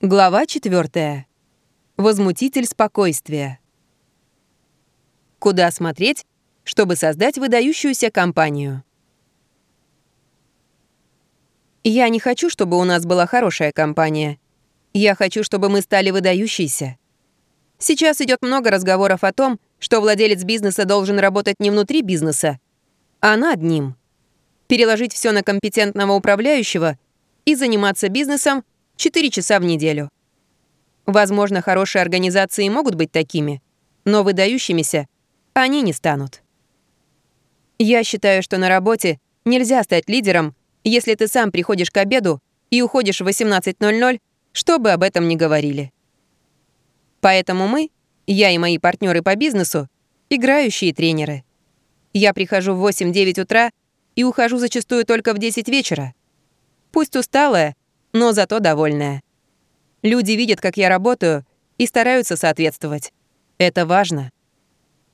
Глава 4. Возмутитель спокойствия. Куда смотреть, чтобы создать выдающуюся компанию? Я не хочу, чтобы у нас была хорошая компания. Я хочу, чтобы мы стали выдающейся. Сейчас идет много разговоров о том, что владелец бизнеса должен работать не внутри бизнеса, а над ним. Переложить все на компетентного управляющего и заниматься бизнесом 4 часа в неделю. Возможно, хорошие организации могут быть такими, но выдающимися они не станут. Я считаю, что на работе нельзя стать лидером, если ты сам приходишь к обеду и уходишь в 18.00, чтобы об этом не говорили. Поэтому мы, я и мои партнеры по бизнесу, играющие тренеры. Я прихожу в 8-9 утра и ухожу зачастую только в 10 вечера. Пусть усталая, но зато довольная. Люди видят, как я работаю, и стараются соответствовать. Это важно.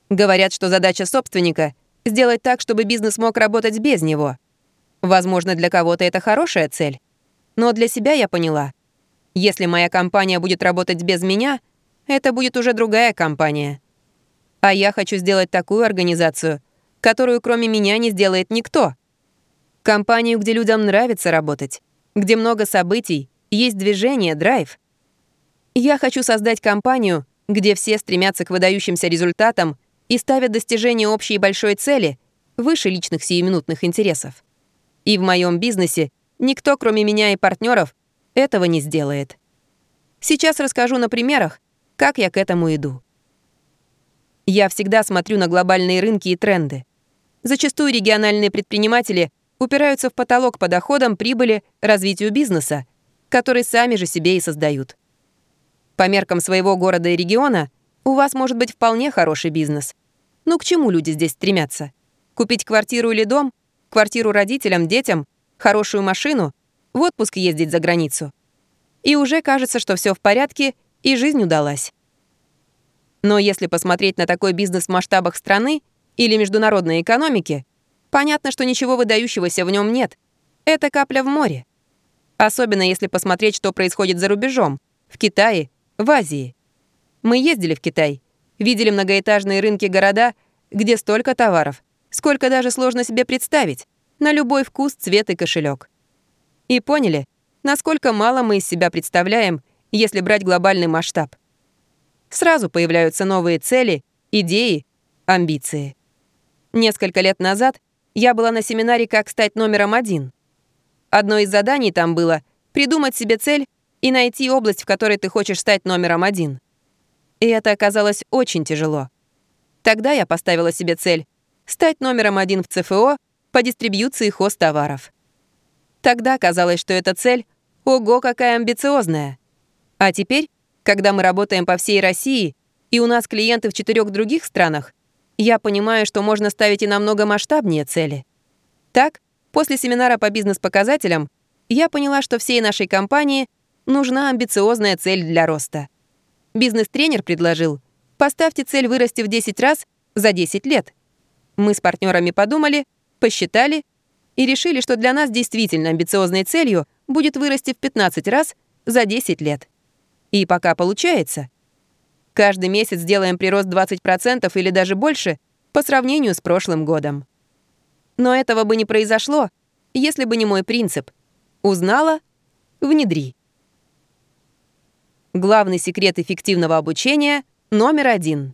Говорят, что задача собственника — сделать так, чтобы бизнес мог работать без него. Возможно, для кого-то это хорошая цель. Но для себя я поняла. Если моя компания будет работать без меня, это будет уже другая компания. А я хочу сделать такую организацию, которую кроме меня не сделает никто. Компанию, где людям нравится работать, где много событий, есть движение, драйв. Я хочу создать компанию, где все стремятся к выдающимся результатам и ставят достижение общей большой цели выше личных сиюминутных интересов. И в моем бизнесе никто, кроме меня и партнеров, этого не сделает. Сейчас расскажу на примерах, как я к этому иду. Я всегда смотрю на глобальные рынки и тренды. Зачастую региональные предприниматели упираются в потолок по доходам, прибыли, развитию бизнеса, который сами же себе и создают. По меркам своего города и региона у вас может быть вполне хороший бизнес. Ну к чему люди здесь стремятся? Купить квартиру или дом? Квартиру родителям, детям? Хорошую машину? В отпуск ездить за границу? И уже кажется, что все в порядке и жизнь удалась. Но если посмотреть на такой бизнес в масштабах страны или международной экономики, Понятно, что ничего выдающегося в нем нет. Это капля в море. Особенно если посмотреть, что происходит за рубежом. В Китае, в Азии. Мы ездили в Китай, видели многоэтажные рынки города, где столько товаров, сколько даже сложно себе представить, на любой вкус, цвет и кошелек. И поняли, насколько мало мы из себя представляем, если брать глобальный масштаб. Сразу появляются новые цели, идеи, амбиции. Несколько лет назад я была на семинаре «Как стать номером один». Одно из заданий там было придумать себе цель и найти область, в которой ты хочешь стать номером один. И это оказалось очень тяжело. Тогда я поставила себе цель стать номером один в ЦФО по дистрибьюции хостоваров. Тогда казалось, что эта цель — ого, какая амбициозная. А теперь, когда мы работаем по всей России, и у нас клиенты в четырех других странах, я понимаю, что можно ставить и намного масштабнее цели. Так, после семинара по бизнес-показателям я поняла, что всей нашей компании нужна амбициозная цель для роста. Бизнес-тренер предложил, поставьте цель вырасти в 10 раз за 10 лет. Мы с партнерами подумали, посчитали и решили, что для нас действительно амбициозной целью будет вырасти в 15 раз за 10 лет. И пока получается — Каждый месяц делаем прирост 20% или даже больше по сравнению с прошлым годом. Но этого бы не произошло, если бы не мой принцип. Узнала — внедри. Главный секрет эффективного обучения номер один.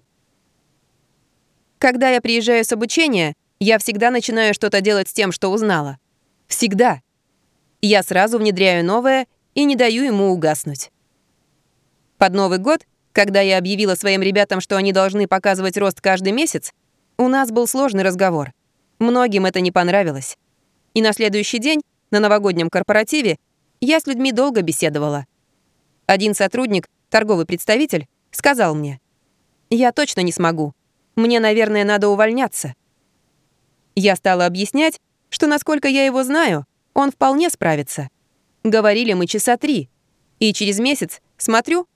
Когда я приезжаю с обучения, я всегда начинаю что-то делать с тем, что узнала. Всегда. Я сразу внедряю новое и не даю ему угаснуть. Под Новый год когда я объявила своим ребятам, что они должны показывать рост каждый месяц, у нас был сложный разговор. Многим это не понравилось. И на следующий день, на новогоднем корпоративе, я с людьми долго беседовала. Один сотрудник, торговый представитель, сказал мне, «Я точно не смогу. Мне, наверное, надо увольняться». Я стала объяснять, что, насколько я его знаю, он вполне справится. Говорили мы часа три. И через месяц, смотрю,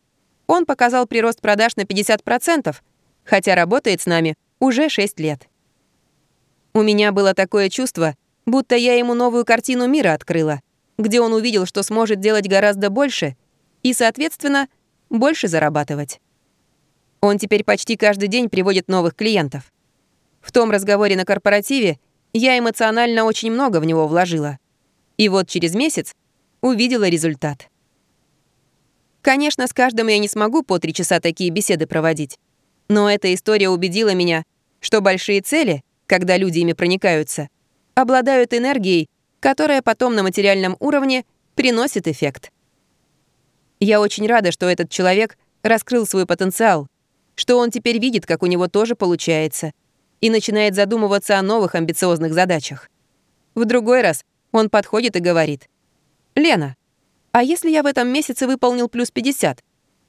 он показал прирост продаж на 50%, хотя работает с нами уже 6 лет. У меня было такое чувство, будто я ему новую картину мира открыла, где он увидел, что сможет делать гораздо больше, и, соответственно, больше зарабатывать. Он теперь почти каждый день приводит новых клиентов. В том разговоре на корпоративе я эмоционально очень много в него вложила. И вот через месяц увидела результат. Конечно, с каждым я не смогу по три часа такие беседы проводить. Но эта история убедила меня, что большие цели, когда люди ими проникаются, обладают энергией, которая потом на материальном уровне приносит эффект. Я очень рада, что этот человек раскрыл свой потенциал, что он теперь видит, как у него тоже получается, и начинает задумываться о новых амбициозных задачах. В другой раз он подходит и говорит, «Лена, а если я в этом месяце выполнил плюс 50,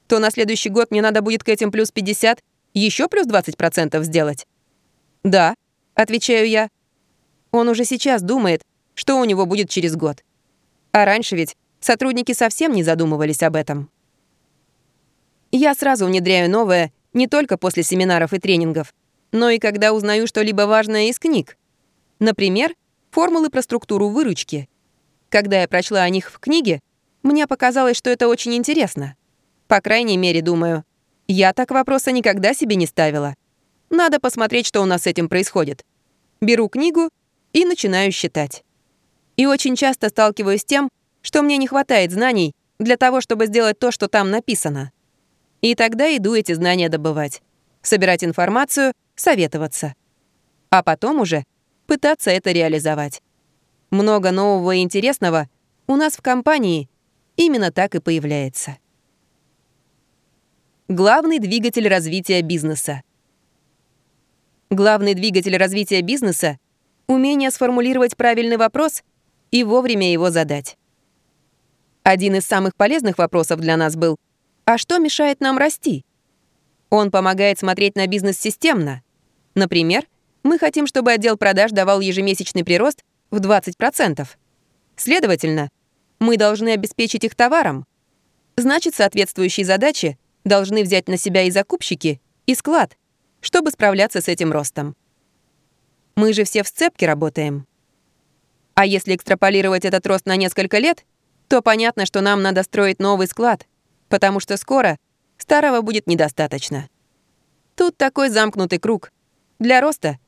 то на следующий год мне надо будет к этим плюс 50 еще плюс 20% сделать?» «Да», — отвечаю я. Он уже сейчас думает, что у него будет через год. А раньше ведь сотрудники совсем не задумывались об этом. Я сразу внедряю новое не только после семинаров и тренингов, но и когда узнаю что-либо важное из книг. Например, формулы про структуру выручки. Когда я прочла о них в книге, мне показалось, что это очень интересно. По крайней мере, думаю, я так вопроса никогда себе не ставила. Надо посмотреть, что у нас с этим происходит. Беру книгу и начинаю считать. И очень часто сталкиваюсь с тем, что мне не хватает знаний для того, чтобы сделать то, что там написано. И тогда иду эти знания добывать, собирать информацию, советоваться. А потом уже пытаться это реализовать. Много нового и интересного у нас в компании именно так и появляется. Главный двигатель развития бизнеса. Главный двигатель развития бизнеса — умение сформулировать правильный вопрос и вовремя его задать. Один из самых полезных вопросов для нас был «А что мешает нам расти?» Он помогает смотреть на бизнес системно. Например, мы хотим, чтобы отдел продаж давал ежемесячный прирост в 20%. Следовательно, мы должны обеспечить их товаром. Значит, соответствующие задачи должны взять на себя и закупщики, и склад, чтобы справляться с этим ростом. Мы же все в сцепке работаем. А если экстраполировать этот рост на несколько лет, то понятно, что нам надо строить новый склад — потому что скоро старого будет недостаточно. Тут такой замкнутый круг. Для роста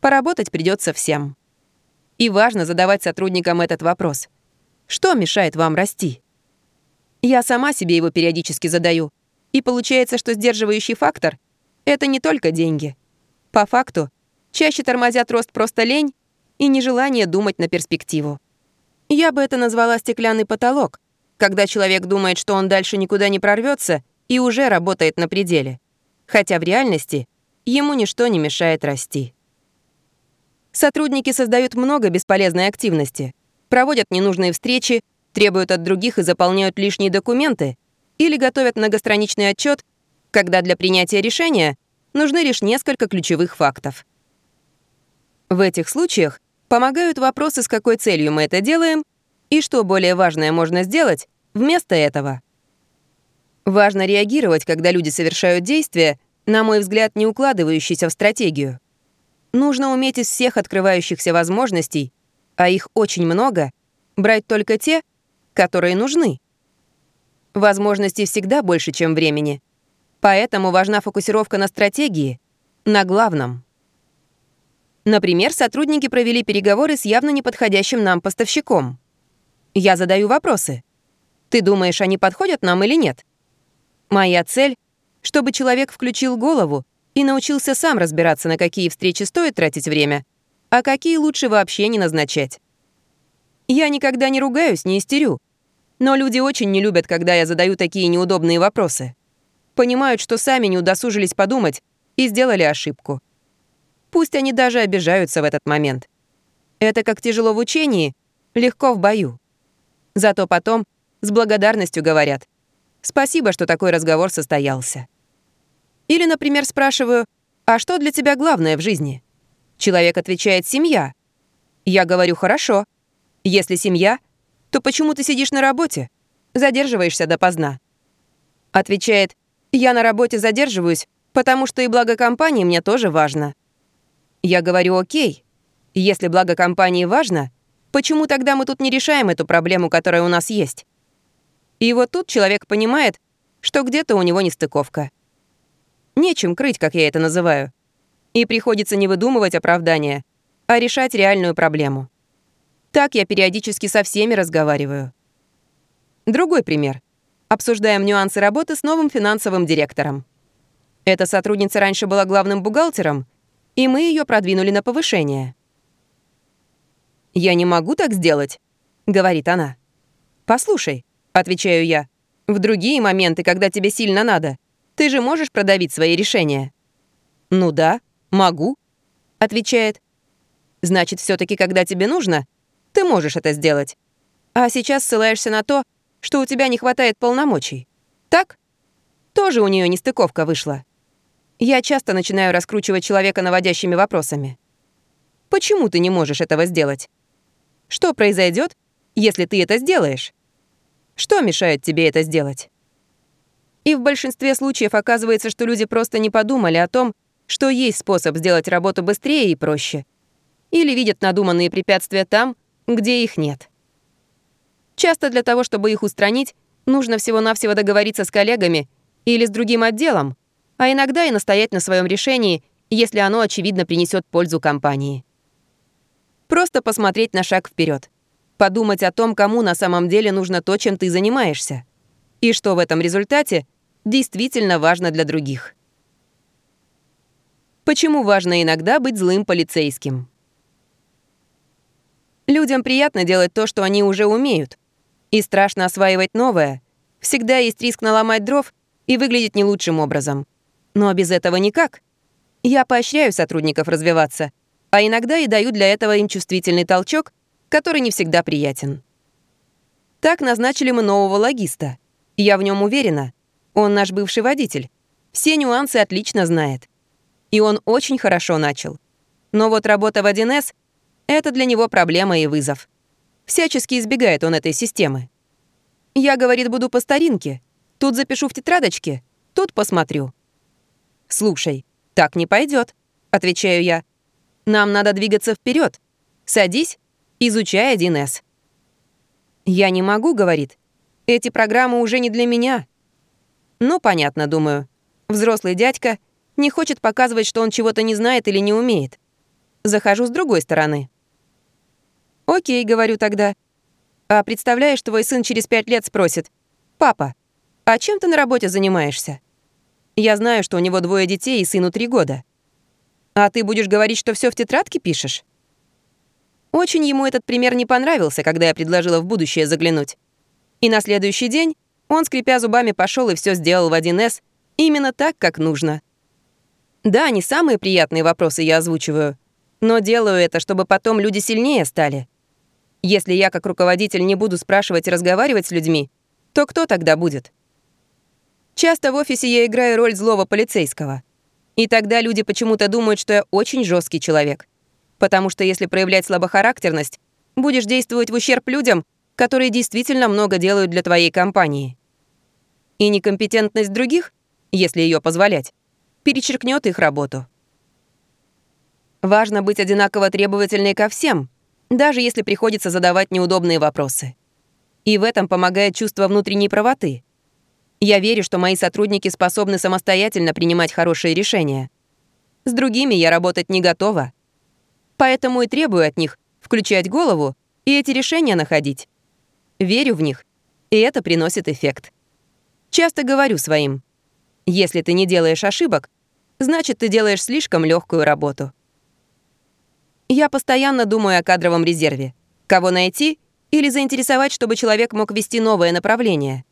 поработать придется всем. И важно задавать сотрудникам этот вопрос. Что мешает вам расти? Я сама себе его периодически задаю. И получается, что сдерживающий фактор — это не только деньги. По факту, чаще тормозят рост просто лень и нежелание думать на перспективу. Я бы это назвала стеклянный потолок, когда человек думает, что он дальше никуда не прорвется и уже работает на пределе. Хотя в реальности ему ничто не мешает расти. Сотрудники создают много бесполезной активности, проводят ненужные встречи, требуют от других и заполняют лишние документы или готовят многостраничный отчет, когда для принятия решения нужны лишь несколько ключевых фактов. В этих случаях помогают вопросы, с какой целью мы это делаем и что более важное можно сделать вместо этого? Важно реагировать, когда люди совершают действия, на мой взгляд, не укладывающиеся в стратегию. Нужно уметь из всех открывающихся возможностей, а их очень много, брать только те, которые нужны. Возможностей всегда больше, чем времени. Поэтому важна фокусировка на стратегии, на главном. Например, сотрудники провели переговоры с явно неподходящим нам поставщиком. Я задаю вопросы. Ты думаешь, они подходят нам или нет? Моя цель — чтобы человек включил голову и научился сам разбираться, на какие встречи стоит тратить время, а какие лучше вообще не назначать. Я никогда не ругаюсь, не истерю. Но люди очень не любят, когда я задаю такие неудобные вопросы. Понимают, что сами не удосужились подумать и сделали ошибку. Пусть они даже обижаются в этот момент. Это как тяжело в учении, легко в бою. Зато потом с благодарностью говорят «Спасибо, что такой разговор состоялся». Или, например, спрашиваю «А что для тебя главное в жизни?» Человек отвечает «Семья». Я говорю «Хорошо». Если семья, то почему ты сидишь на работе? Задерживаешься допоздна. Отвечает «Я на работе задерживаюсь, потому что и благо компании мне тоже важно». Я говорю «Окей». Если благо компании важно — Почему тогда мы тут не решаем эту проблему, которая у нас есть? И вот тут человек понимает, что где-то у него нестыковка. Нечем крыть, как я это называю. И приходится не выдумывать оправдания, а решать реальную проблему. Так я периодически со всеми разговариваю. Другой пример. Обсуждаем нюансы работы с новым финансовым директором. Эта сотрудница раньше была главным бухгалтером, и мы ее продвинули на повышение. «Я не могу так сделать», — говорит она. «Послушай», — отвечаю я, «в другие моменты, когда тебе сильно надо, ты же можешь продавить свои решения». «Ну да, могу», — отвечает. «Значит, все таки когда тебе нужно, ты можешь это сделать. А сейчас ссылаешься на то, что у тебя не хватает полномочий. Так? Тоже у нее нестыковка вышла. Я часто начинаю раскручивать человека наводящими вопросами. Почему ты не можешь этого сделать? Что произойдет, если ты это сделаешь? Что мешает тебе это сделать? И в большинстве случаев оказывается, что люди просто не подумали о том, что есть способ сделать работу быстрее и проще. Или видят надуманные препятствия там, где их нет. Часто для того, чтобы их устранить, нужно всего-навсего договориться с коллегами или с другим отделом, а иногда и настоять на своем решении, если оно, очевидно, принесет пользу компании. Просто посмотреть на шаг вперед, подумать о том, кому на самом деле нужно то, чем ты занимаешься, и что в этом результате действительно важно для других. Почему важно иногда быть злым полицейским? Людям приятно делать то, что они уже умеют, и страшно осваивать новое. Всегда есть риск наломать дров и выглядеть не лучшим образом. Но без этого никак. Я поощряю сотрудников развиваться, а иногда и даю для этого им чувствительный толчок, который не всегда приятен. Так назначили мы нового логиста. Я в нем уверена. Он наш бывший водитель. Все нюансы отлично знает. И он очень хорошо начал. Но вот работа в 1С — это для него проблема и вызов. Всячески избегает он этой системы. Я, говорит, буду по старинке. Тут запишу в тетрадочке, тут посмотрю. Слушай, так не пойдет, отвечаю я. Нам надо двигаться вперед. Садись, изучай 1С. Я не могу, говорит. Эти программы уже не для меня. Ну, понятно, думаю. Взрослый дядька не хочет показывать, что он чего-то не знает или не умеет. Захожу с другой стороны. «Окей», — говорю тогда. «А представляешь, твой сын через пять лет спросит, «Папа, а чем ты на работе занимаешься?» Я знаю, что у него двое детей и сыну три года. А ты будешь говорить, что все в тетрадке пишешь? Очень ему этот пример не понравился, когда я предложила в будущее заглянуть. И на следующий день он, скрипя зубами, пошел и все сделал в 1С именно так, как нужно. Да, не самые приятные вопросы я озвучиваю, но делаю это, чтобы потом люди сильнее стали. Если я как руководитель не буду спрашивать и разговаривать с людьми, то кто тогда будет? Часто в офисе я играю роль злого полицейского. И тогда люди почему-то думают, что я очень жесткий человек. Потому что если проявлять слабохарактерность, будешь действовать в ущерб людям, которые действительно много делают для твоей компании. И некомпетентность других, если ее позволять, перечеркнет их работу. Важно быть одинаково требовательной ко всем, даже если приходится задавать неудобные вопросы. И в этом помогает чувство внутренней правоты. Я верю, что мои сотрудники способны самостоятельно принимать хорошие решения. С другими я работать не готова. Поэтому и требую от них включать голову и эти решения находить. Верю в них, и это приносит эффект. Часто говорю своим, если ты не делаешь ошибок, значит, ты делаешь слишком легкую работу. Я постоянно думаю о кадровом резерве. Кого найти или заинтересовать, чтобы человек мог вести новое направление.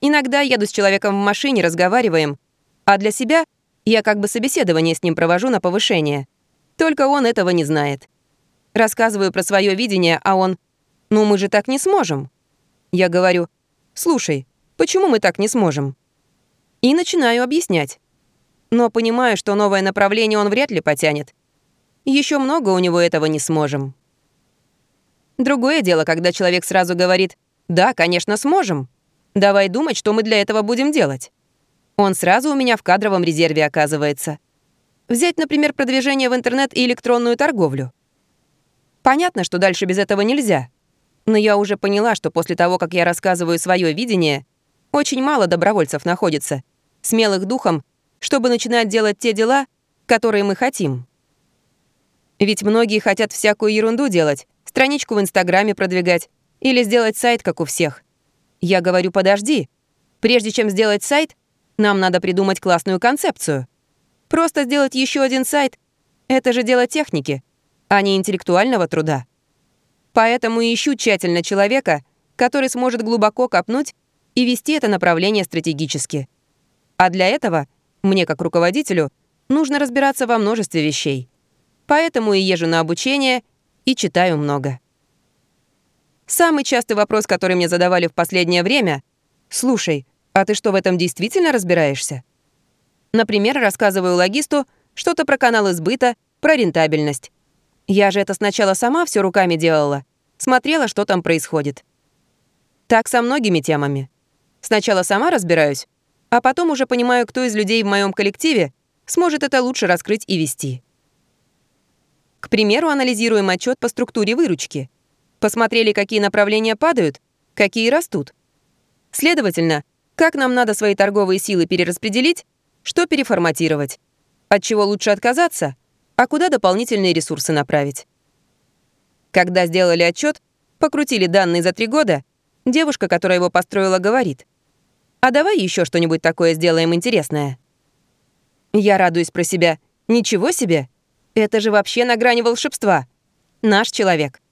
Иногда еду с человеком в машине, разговариваем, а для себя я как бы собеседование с ним провожу на повышение. Только он этого не знает. Рассказываю про свое видение, а он «Ну мы же так не сможем». Я говорю «Слушай, почему мы так не сможем?» И начинаю объяснять. Но понимаю, что новое направление он вряд ли потянет. Еще много у него этого не сможем. Другое дело, когда человек сразу говорит «Да, конечно, сможем. Давай думать, что мы для этого будем делать». Он сразу у меня в кадровом резерве оказывается. Взять, например, продвижение в интернет и электронную торговлю. Понятно, что дальше без этого нельзя. Но я уже поняла, что после того, как я рассказываю свое видение, очень мало добровольцев находится, смелых духом, чтобы начинать делать те дела, которые мы хотим. Ведь многие хотят всякую ерунду делать, страничку в Инстаграме продвигать или сделать сайт, как у всех. Я говорю, подожди. Прежде чем сделать сайт, нам надо придумать классную концепцию. Просто сделать еще один сайт — это же дело техники, а не интеллектуального труда. Поэтому ищу тщательно человека, который сможет глубоко копнуть и вести это направление стратегически. А для этого мне, как руководителю, нужно разбираться во множестве вещей. Поэтому и езжу на обучение и читаю много. Самый частый вопрос, который мне задавали в последнее время — «Слушай, а ты что, в этом действительно разбираешься?» Например, рассказываю логисту что-то про канал избыта, про рентабельность. Я же это сначала сама все руками делала, смотрела, что там происходит. Так со многими темами. Сначала сама разбираюсь, а потом уже понимаю, кто из людей в моем коллективе сможет это лучше раскрыть и вести. К примеру, анализируем отчет по структуре выручки. Посмотрели, какие направления падают, какие растут. Следовательно, как нам надо свои торговые силы перераспределить, что переформатировать, от чего лучше отказаться, а куда дополнительные ресурсы направить. Когда сделали отчет, покрутили данные за три года, девушка, которая его построила, говорит, «А давай еще что-нибудь такое сделаем интересное». Я радуюсь про себя. Ничего себе! Это же вообще на грани волшебства. Наш человек.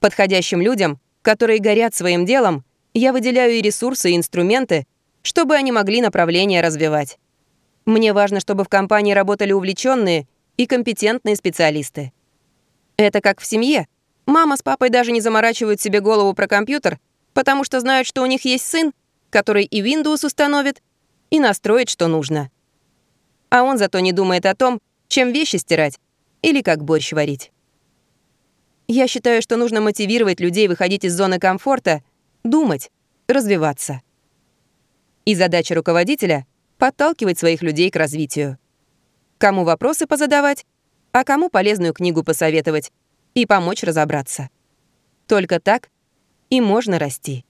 Подходящим людям, которые горят своим делом, я выделяю и ресурсы, и инструменты, чтобы они могли направление развивать. Мне важно, чтобы в компании работали увлеченные и компетентные специалисты. Это как в семье. Мама с папой даже не заморачивают себе голову про компьютер, потому что знают, что у них есть сын, который и Windows установит, и настроит, что нужно. А он зато не думает о том, чем вещи стирать или как борщ варить. Я считаю, что нужно мотивировать людей выходить из зоны комфорта, думать, развиваться. И задача руководителя — подталкивать своих людей к развитию. Кому вопросы позадавать, а кому полезную книгу посоветовать и помочь разобраться. Только так и можно расти.